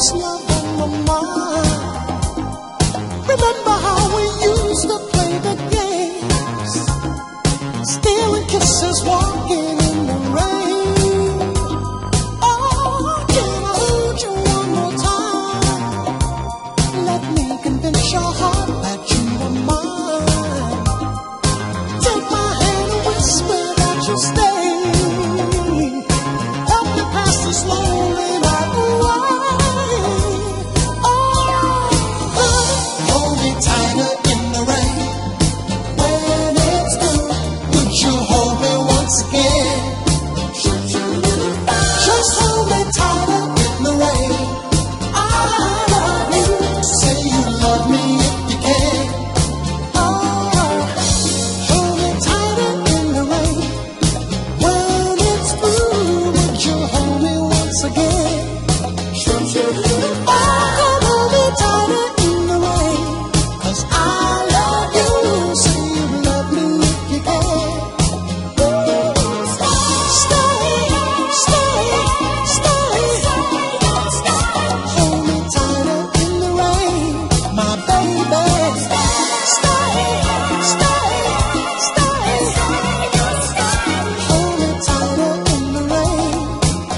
keeps love on you